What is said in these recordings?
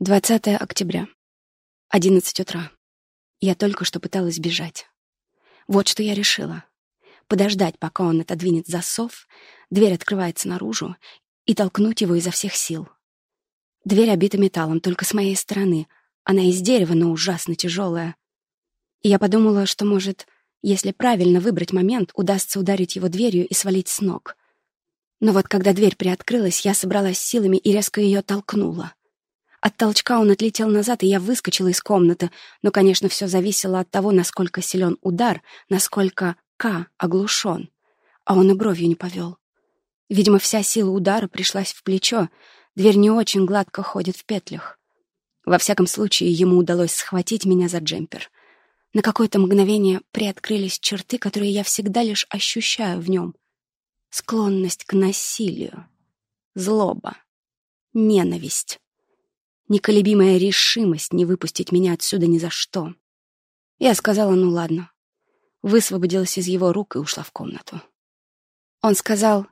20 октября. 11 утра. Я только что пыталась бежать. Вот что я решила. Подождать, пока он отодвинет засов, дверь открывается наружу, и толкнуть его изо всех сил. Дверь обита металлом, только с моей стороны. Она из дерева, но ужасно тяжелая. И я подумала, что, может, если правильно выбрать момент, удастся ударить его дверью и свалить с ног. Но вот когда дверь приоткрылась, я собралась силами и резко ее толкнула. От толчка он отлетел назад, и я выскочила из комнаты, но, конечно, все зависело от того, насколько силен удар, насколько К оглушен. А он и бровью не повел. Видимо, вся сила удара пришлась в плечо, дверь не очень гладко ходит в петлях. Во всяком случае, ему удалось схватить меня за джемпер. На какое-то мгновение приоткрылись черты, которые я всегда лишь ощущаю в нем. Склонность к насилию, злоба, ненависть неколебимая решимость не выпустить меня отсюда ни за что. Я сказала, ну ладно. Высвободилась из его рук и ушла в комнату. Он сказал,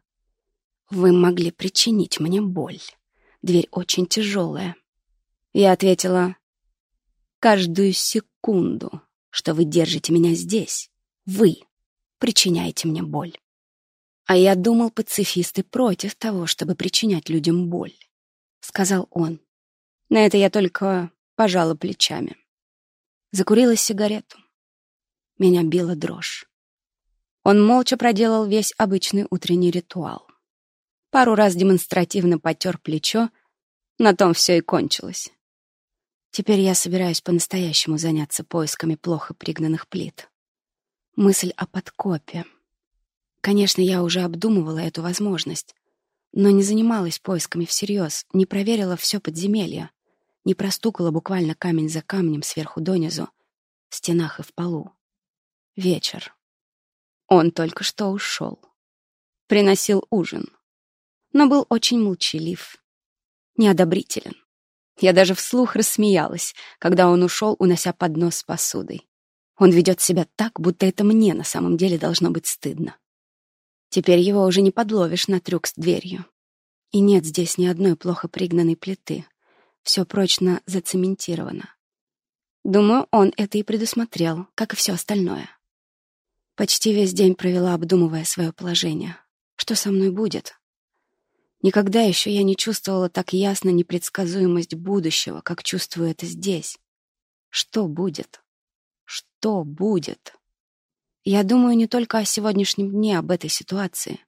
вы могли причинить мне боль. Дверь очень тяжелая. Я ответила, каждую секунду, что вы держите меня здесь, вы причиняете мне боль. А я думал, пацифисты против того, чтобы причинять людям боль, сказал он. На это я только пожала плечами. Закурила сигарету. Меня била дрожь. Он молча проделал весь обычный утренний ритуал. Пару раз демонстративно потер плечо, на том все и кончилось. Теперь я собираюсь по-настоящему заняться поисками плохо пригнанных плит. Мысль о подкопе. Конечно, я уже обдумывала эту возможность, но не занималась поисками всерьез, не проверила все подземелье не простукала буквально камень за камнем сверху донизу, в стенах и в полу. Вечер. Он только что ушел. Приносил ужин. Но был очень молчалив, неодобрителен. Я даже вслух рассмеялась, когда он ушел, унося поднос с посудой. Он ведет себя так, будто это мне на самом деле должно быть стыдно. Теперь его уже не подловишь на трюк с дверью. И нет здесь ни одной плохо пригнанной плиты. Все прочно зацементировано. Думаю, он это и предусмотрел, как и все остальное. Почти весь день провела, обдумывая свое положение. Что со мной будет? Никогда еще я не чувствовала так ясно непредсказуемость будущего, как чувствую это здесь. Что будет? Что будет? Я думаю не только о сегодняшнем дне, об этой ситуации.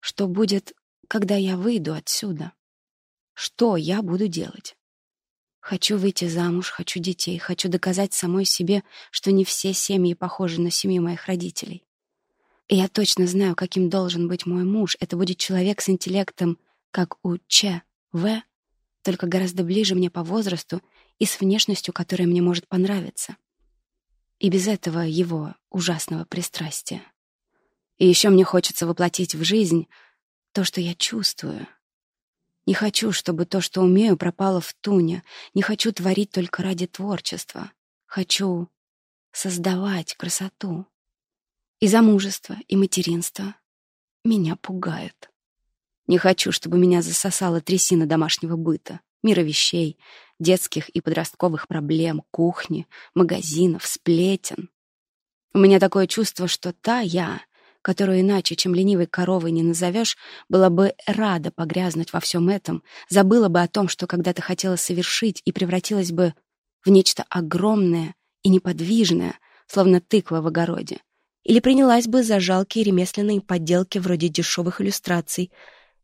Что будет, когда я выйду отсюда? Что я буду делать? Хочу выйти замуж, хочу детей, хочу доказать самой себе, что не все семьи похожи на семьи моих родителей. И я точно знаю, каким должен быть мой муж. Это будет человек с интеллектом, как у Ч. В., только гораздо ближе мне по возрасту и с внешностью, которая мне может понравиться. И без этого его ужасного пристрастия. И еще мне хочется воплотить в жизнь то, что я чувствую — не хочу, чтобы то, что умею, пропало в туне. Не хочу творить только ради творчества. Хочу создавать красоту. И замужество, и материнство меня пугают. Не хочу, чтобы меня засосала трясина домашнего быта, мира вещей, детских и подростковых проблем, кухни, магазинов, сплетен. У меня такое чувство, что та я, которую иначе, чем ленивой коровой не назовешь, была бы рада погрязнуть во всем этом, забыла бы о том, что когда-то хотела совершить, и превратилась бы в нечто огромное и неподвижное, словно тыква в огороде. Или принялась бы за жалкие ремесленные подделки вроде дешевых иллюстраций,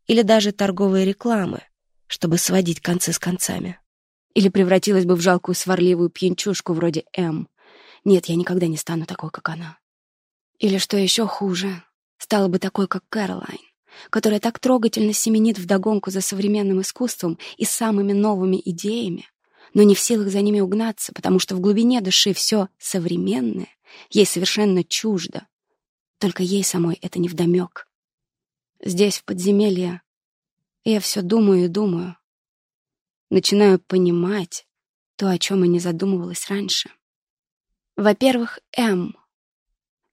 или даже торговые рекламы, чтобы сводить концы с концами. Или превратилась бы в жалкую сварливую пьянчушку вроде М. Нет, я никогда не стану такой, как она. Или, что еще хуже, стала бы такой, как Кэролайн, которая так трогательно семенит вдогонку за современным искусством и самыми новыми идеями, но не в силах за ними угнаться, потому что в глубине души все современное ей совершенно чуждо. Только ей самой это невдомек. Здесь, в подземелье, я все думаю и думаю. Начинаю понимать то, о чем и не задумывалась раньше. Во-первых, М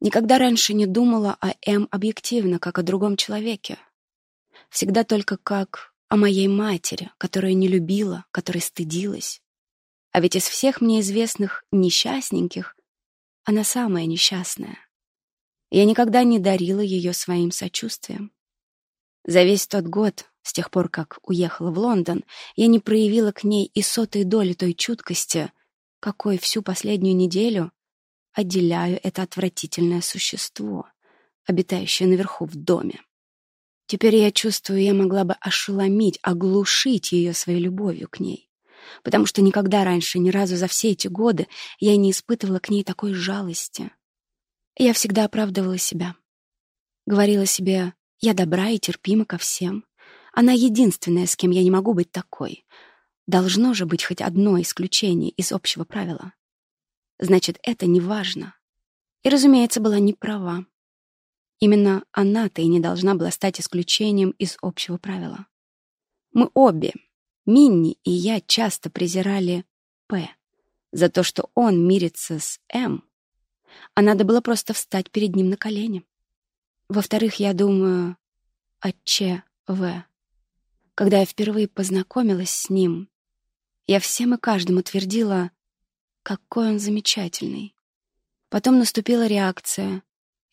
Никогда раньше не думала о М объективно, как о другом человеке. Всегда только как о моей матери, которую не любила, которой стыдилась. А ведь из всех мне известных несчастненьких она самая несчастная. Я никогда не дарила ее своим сочувствием. За весь тот год, с тех пор, как уехала в Лондон, я не проявила к ней и сотой доли той чуткости, какой всю последнюю неделю отделяю это отвратительное существо, обитающее наверху в доме. Теперь я чувствую, я могла бы ошеломить, оглушить ее своей любовью к ней, потому что никогда раньше, ни разу за все эти годы я не испытывала к ней такой жалости. Я всегда оправдывала себя. Говорила себе, я добра и терпима ко всем. Она единственная, с кем я не могу быть такой. Должно же быть хоть одно исключение из общего правила. Значит, это не важно. И, разумеется, была не права. Именно она-то и не должна была стать исключением из общего правила. Мы обе, Минни и я, часто презирали П за то, что он мирится с М, а надо было просто встать перед ним на колени. Во-вторых, я думаю о Ч. В. Когда я впервые познакомилась с ним, я всем и каждому твердила, какой он замечательный. Потом наступила реакция,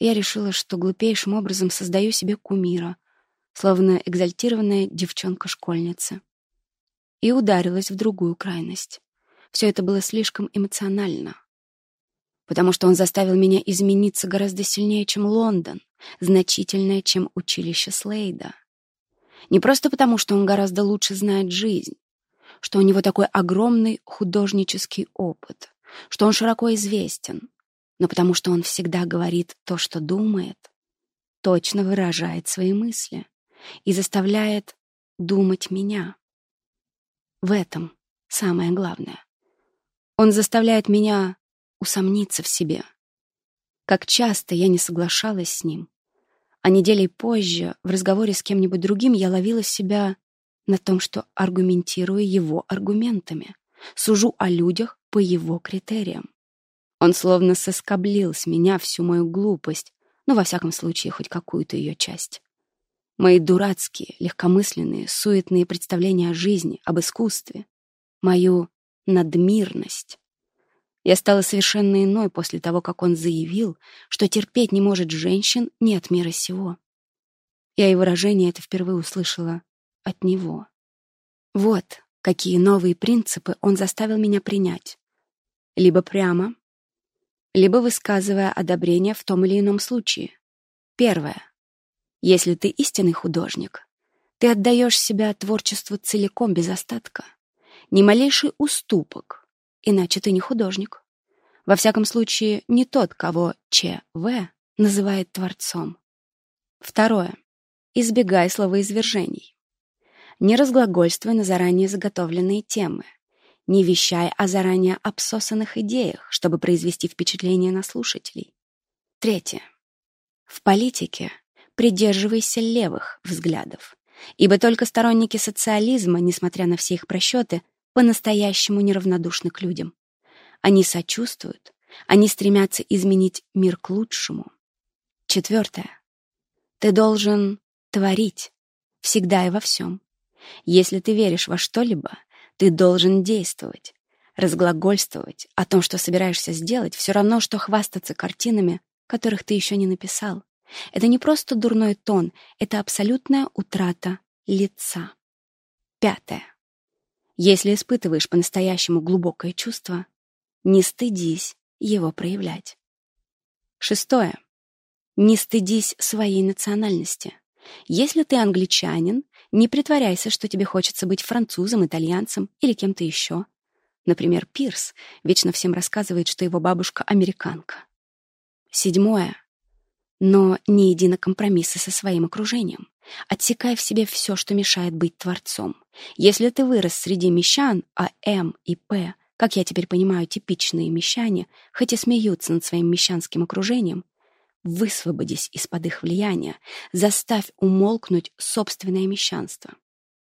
я решила, что глупейшим образом создаю себе кумира, словно экзальтированная девчонка-школьница. И ударилась в другую крайность. Все это было слишком эмоционально. Потому что он заставил меня измениться гораздо сильнее, чем Лондон, значительнее, чем училище Слейда. Не просто потому, что он гораздо лучше знает жизнь, что у него такой огромный художнический опыт, что он широко известен, но потому что он всегда говорит то, что думает, точно выражает свои мысли и заставляет думать меня. В этом самое главное. Он заставляет меня усомниться в себе. Как часто я не соглашалась с ним, а неделей позже в разговоре с кем-нибудь другим я ловила себя на том, что аргументирую его аргументами, сужу о людях по его критериям. Он словно соскоблил с меня всю мою глупость, ну, во всяком случае, хоть какую-то ее часть. Мои дурацкие, легкомысленные, суетные представления о жизни, об искусстве, мою надмирность. Я стала совершенно иной после того, как он заявил, что терпеть не может женщин не от мира сего. Я и выражение это впервые услышала от него. Вот какие новые принципы он заставил меня принять. Либо прямо, либо высказывая одобрение в том или ином случае. Первое. Если ты истинный художник, ты отдаешь себя творчеству целиком, без остатка. Ни малейший уступок, иначе ты не художник. Во всяком случае, не тот, кого ЧВ называет творцом. Второе. Избегай словоизвержений. Не разглагольствуй на заранее заготовленные темы — не вещай о заранее обсосанных идеях, чтобы произвести впечатление на слушателей. Третье. В политике придерживайся левых взглядов, ибо только сторонники социализма, несмотря на все их просчеты, по-настоящему неравнодушны к людям. Они сочувствуют, они стремятся изменить мир к лучшему. Четвертое. Ты должен творить, всегда и во всем. Если ты веришь во что-либо, ты должен действовать. Разглагольствовать о том, что собираешься сделать, все равно, что хвастаться картинами, которых ты еще не написал. Это не просто дурной тон, это абсолютная утрата лица. Пятое. Если испытываешь по-настоящему глубокое чувство, не стыдись его проявлять. Шестое. Не стыдись своей национальности. Если ты англичанин, не притворяйся, что тебе хочется быть французом, итальянцем или кем-то еще. Например, Пирс вечно всем рассказывает, что его бабушка американка. Седьмое. Но не иди на компромиссы со своим окружением. Отсекай в себе все, что мешает быть творцом. Если ты вырос среди мещан, а М и П, как я теперь понимаю, типичные мещане, хоть и смеются над своим мещанским окружением, Высвободись из-под их влияния, заставь умолкнуть собственное мещанство.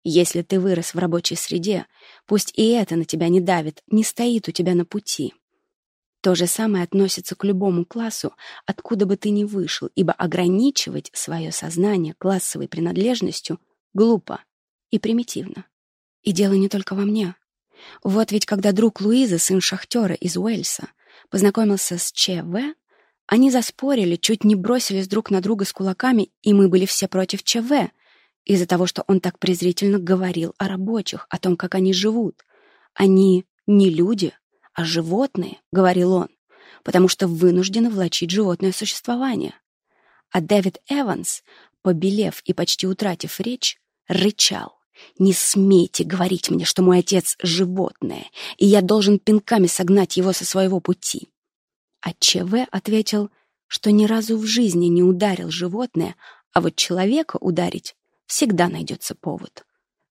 Если ты вырос в рабочей среде, пусть и это на тебя не давит, не стоит у тебя на пути. То же самое относится к любому классу, откуда бы ты ни вышел, ибо ограничивать свое сознание классовой принадлежностью глупо. и примитивно. И дело не только во мне. Вот ведь когда друг Луизы, сын шахтера из Уэльса, познакомился с ЧВ, они заспорили, чуть не бросились друг на друга с кулаками, и мы были все против ЧВ, из-за того, что он так презрительно говорил о рабочих, о том, как они живут. Они не люди, а животные, говорил он, потому что вынуждены влачить животное существование. А Дэвид Эванс, побелев и почти утратив речь, рычал. «Не смейте говорить мне, что мой отец — животное, и я должен пинками согнать его со своего пути». А ЧВ ответил, что ни разу в жизни не ударил животное, а вот человека ударить всегда найдется повод.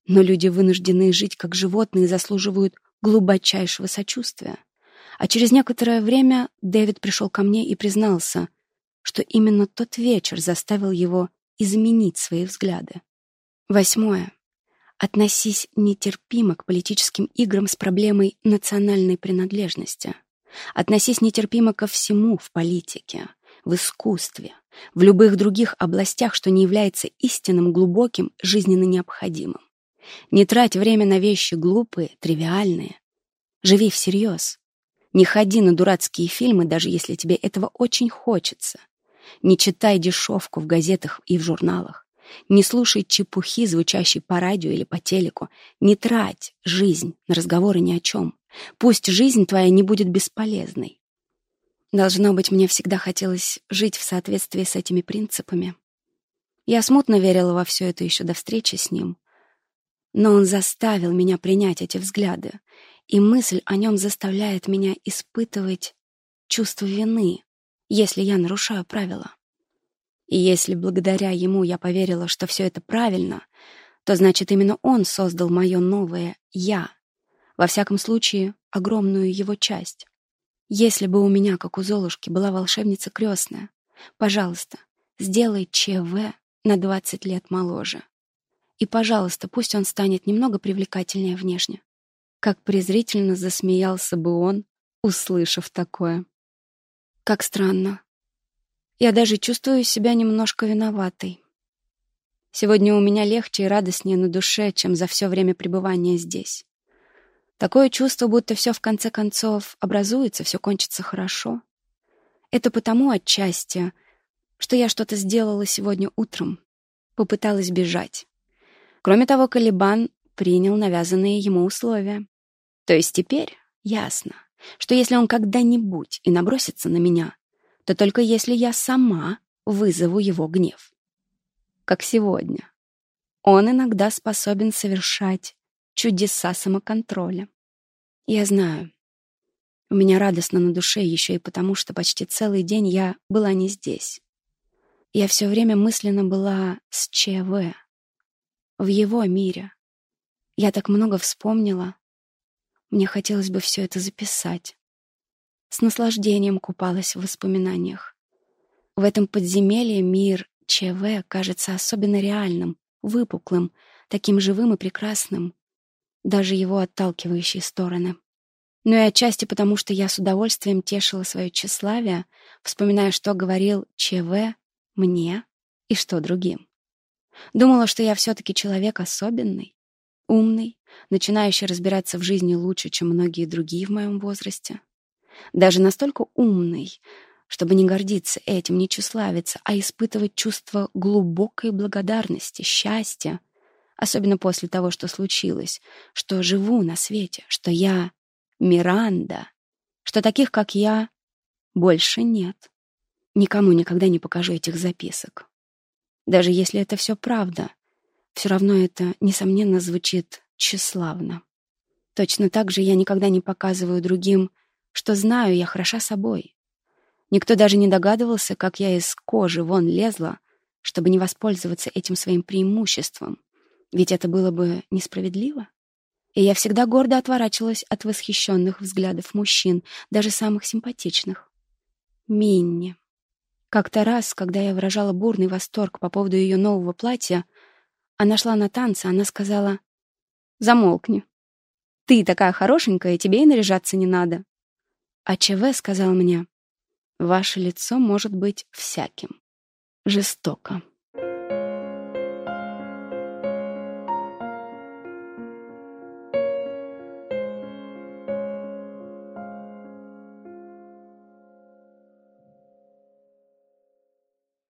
Но люди, вынужденные жить как животные, заслуживают глубочайшего сочувствия. А через некоторое время Дэвид пришел ко мне и признался, что именно тот вечер заставил его изменить свои взгляды. Восьмое. Относись нетерпимо к политическим играм с проблемой национальной принадлежности. Относись нетерпимо ко всему в политике, в искусстве, в любых других областях, что не является истинным, глубоким, жизненно необходимым. Не трать время на вещи глупые, тривиальные. Живи всерьез. Не ходи на дурацкие фильмы, даже если тебе этого очень хочется. Не читай дешевку в газетах и в журналах. Не слушай чепухи, звучащей по радио или по телеку. Не трать жизнь на разговоры ни о чем. Пусть жизнь твоя не будет бесполезной. Должно быть, мне всегда хотелось жить в соответствии с этими принципами. Я смутно верила во все это еще до встречи с ним. Но он заставил меня принять эти взгляды, и мысль о нем заставляет меня испытывать чувство вины, если я нарушаю правила. И если благодаря ему я поверила, что все это правильно, то значит именно он создал мое новое «я», во всяком случае, огромную его часть. Если бы у меня, как у Золушки, была волшебница крестная, пожалуйста, сделай ЧВ на 20 лет моложе. И, пожалуйста, пусть он станет немного привлекательнее внешне. Как презрительно засмеялся бы он, услышав такое. Как странно. Я даже чувствую себя немножко виноватой. Сегодня у меня легче и радостнее на душе, чем за все время пребывания здесь. Такое чувство, будто все в конце концов образуется, все кончится хорошо. Это потому отчасти, что я что-то сделала сегодня утром, попыталась бежать. Кроме того, Калибан принял навязанные ему условия. То есть теперь ясно, что если он когда-нибудь и набросится на меня, то только если я сама вызову его гнев. Как сегодня. Он иногда способен совершать чудеса самоконтроля. Я знаю. У меня радостно на душе еще и потому, что почти целый день я была не здесь. Я все время мысленно была с ЧВ. В его мире. Я так много вспомнила. Мне хотелось бы все это записать. С наслаждением купалась в воспоминаниях. В этом подземелье мир ЧВ кажется особенно реальным, выпуклым, таким живым и прекрасным, даже его отталкивающие стороны. Но и отчасти потому, что я с удовольствием тешила свое тщеславие, вспоминая, что говорил ЧВ мне и что другим. Думала, что я все-таки человек особенный, умный, начинающий разбираться в жизни лучше, чем многие другие в моем возрасте. Даже настолько умный, чтобы не гордиться этим, не тщеславиться, а испытывать чувство глубокой благодарности, счастья, особенно после того, что случилось, что живу на свете, что я Миранда, что таких, как я, больше нет. Никому никогда не покажу этих записок. Даже если это все правда, все равно это, несомненно, звучит тщеславно. Точно так же я никогда не показываю другим, что знаю, я хороша собой. Никто даже не догадывался, как я из кожи вон лезла, чтобы не воспользоваться этим своим преимуществом. Ведь это было бы несправедливо. И я всегда гордо отворачивалась от восхищенных взглядов мужчин, даже самых симпатичных. Минни. Как-то раз, когда я выражала бурный восторг по поводу ее нового платья, она шла на танцы, она сказала «Замолкни. Ты такая хорошенькая, тебе и наряжаться не надо». А ЧВ сказал мне «Ваше лицо может быть всяким. Жестоко».